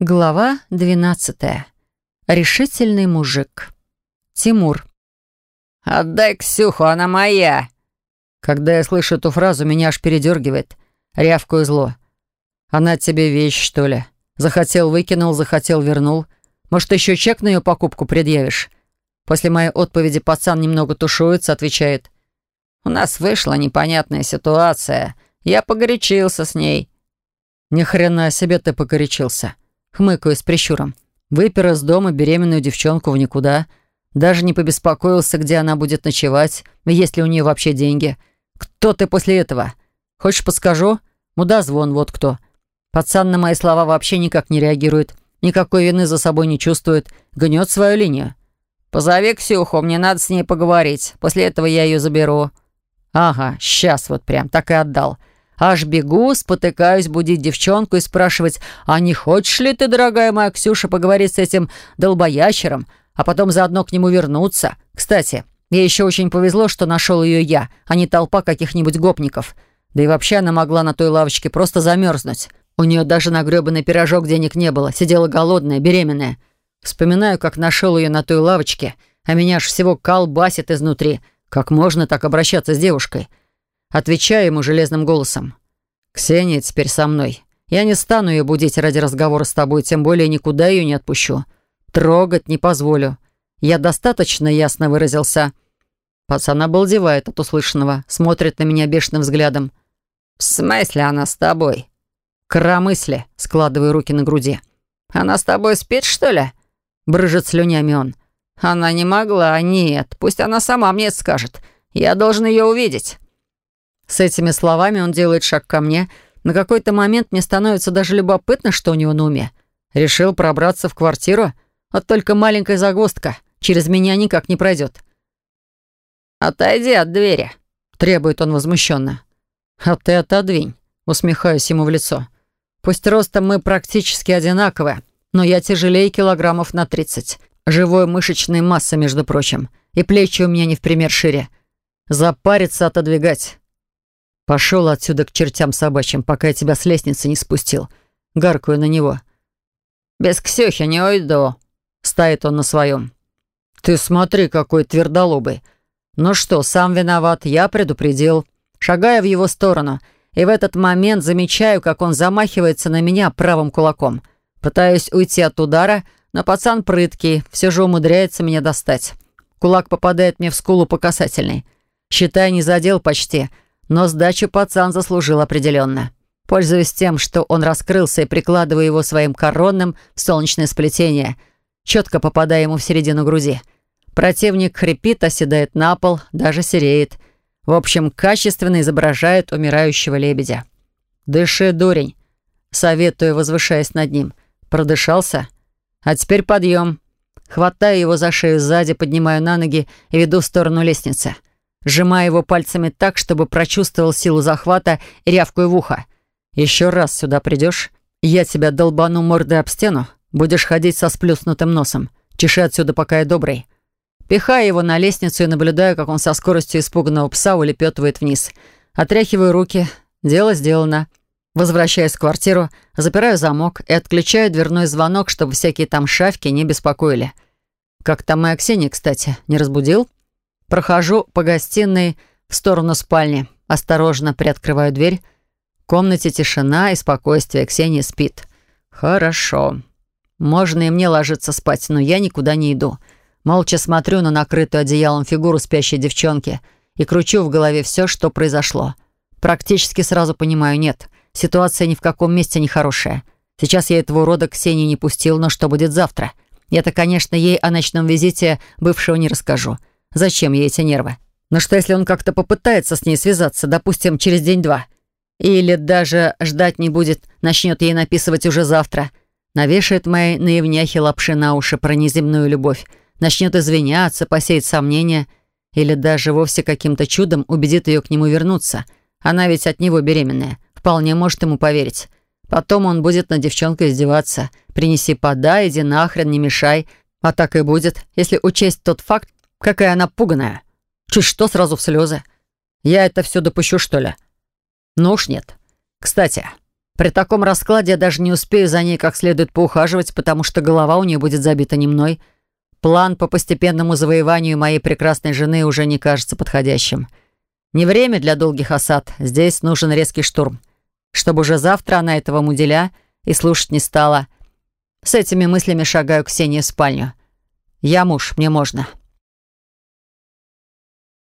Глава 12. Решительный мужик. Тимур. «Отдай Ксюху, она моя!» Когда я слышу эту фразу, меня аж передергивает. Рявкую зло. «Она тебе вещь, что ли? Захотел — выкинул, захотел — вернул. Может, еще чек на ее покупку предъявишь?» После моей отповеди пацан немного тушуется, отвечает. «У нас вышла непонятная ситуация. Я погорячился с ней». «Ни хрена себе ты погорячился!» Хмыкаю с прищуром. Выпер из дома беременную девчонку в никуда. Даже не побеспокоился, где она будет ночевать, есть ли у нее вообще деньги. Кто ты после этого? Хочешь, подскажу? Мудозвон, вот кто. Пацан на мои слова вообще никак не реагирует. Никакой вины за собой не чувствует. Гнет свою линию. «Позови Ксюху, мне надо с ней поговорить. После этого я ее заберу». «Ага, сейчас вот прям так и отдал. Аж бегу, спотыкаюсь будить девчонку и спрашивать, а не хочешь ли ты, дорогая моя Ксюша, поговорить с этим долбоящером, а потом заодно к нему вернуться? Кстати, ей еще очень повезло, что нашел ее я, а не толпа каких-нибудь гопников. Да и вообще она могла на той лавочке просто замерзнуть. У нее даже на гребаный пирожок денег не было, сидела голодная, беременная. Вспоминаю, как нашел ее на той лавочке, а меня аж всего колбасит изнутри. Как можно так обращаться с девушкой? Отвечаю ему железным голосом. «Ксения теперь со мной. Я не стану ее будить ради разговора с тобой, тем более никуда ее не отпущу. Трогать не позволю. Я достаточно ясно выразился». Пацан обалдевает от услышанного, смотрит на меня бешеным взглядом. «В смысле она с тобой?» «Коромысли», складываю руки на груди. «Она с тобой спит, что ли?» Брыжет слюнями он. «Она не могла, нет. Пусть она сама мне скажет. Я должен ее увидеть». С этими словами он делает шаг ко мне. На какой-то момент мне становится даже любопытно, что у него на уме. Решил пробраться в квартиру? Вот только маленькая загвоздка. Через меня никак не пройдет. «Отойди от двери», — требует он возмущенно. «А ты отодвинь», — усмехаюсь ему в лицо. «Пусть ростом мы практически одинаковые, но я тяжелее килограммов на тридцать. Живой мышечной массы, между прочим. И плечи у меня не в пример шире. Запариться отодвигать. «Пошел отсюда к чертям собачьим, пока я тебя с лестницы не спустил». Гаркаю на него. «Без Ксюхи не уйду», — стоит он на своем. «Ты смотри, какой твердолобый. Ну что, сам виноват, я предупредил. Шагая в его сторону, и в этот момент замечаю, как он замахивается на меня правым кулаком. Пытаюсь уйти от удара, но пацан прыткий, все же умудряется меня достать. Кулак попадает мне в скулу по касательной. Считай, не задел почти — но сдачу пацан заслужил определенно. Пользуясь тем, что он раскрылся и прикладывая его своим коронным в солнечное сплетение, четко попадая ему в середину груди. Противник хрипит, оседает на пол, даже сереет. В общем, качественно изображает умирающего лебедя. «Дыши, дурень!» Советую, возвышаясь над ним. «Продышался? А теперь подъем!» Хватаю его за шею сзади, поднимаю на ноги и веду в сторону лестницы сжимая его пальцами так, чтобы прочувствовал силу захвата и рявкую в ухо. «Еще раз сюда придешь, я тебя долбану мордой об стену, будешь ходить со сплюснутым носом. Чеши отсюда, пока я добрый». Пихаю его на лестницу и наблюдаю, как он со скоростью испуганного пса улепетывает вниз. Отряхиваю руки. Дело сделано. Возвращаюсь в квартиру, запираю замок и отключаю дверной звонок, чтобы всякие там шавки не беспокоили. Как там моя Ксения, кстати, не разбудил?» Прохожу по гостиной в сторону спальни. Осторожно приоткрываю дверь. В комнате тишина и спокойствие. Ксения спит. Хорошо. Можно и мне ложиться спать, но я никуда не иду. Молча смотрю на накрытую одеялом фигуру спящей девчонки и кручу в голове все, что произошло. Практически сразу понимаю, нет, ситуация ни в каком месте не хорошая. Сейчас я этого урода Ксении не пустил, но что будет завтра? Я-то, конечно, ей о ночном визите бывшего не расскажу. Зачем ей эти нервы? Но что, если он как-то попытается с ней связаться, допустим, через день-два? Или даже ждать не будет, начнет ей написывать уже завтра. Навешает моей наивняхе лапши на уши про неземную любовь. Начнет извиняться, посеять сомнения. Или даже вовсе каким-то чудом убедит ее к нему вернуться. Она ведь от него беременная. Вполне может ему поверить. Потом он будет над девчонкой издеваться. «Принеси подай, иди нахрен, не мешай». А так и будет, если учесть тот факт, Какая она пуганая. Чуть что, сразу в слезы. Я это все допущу, что ли? Ну уж нет. Кстати, При таком раскладе я даже не успею за ней как следует поухаживать, потому что голова у нее будет забита не мной. План по постепенному завоеванию моей прекрасной жены уже не кажется подходящим. Не время для долгих осад. Здесь нужен резкий штурм. Чтобы уже завтра она этого муделя и слушать не стала. С этими мыслями шагаю к Ксении в спальню. Я муж, мне можно.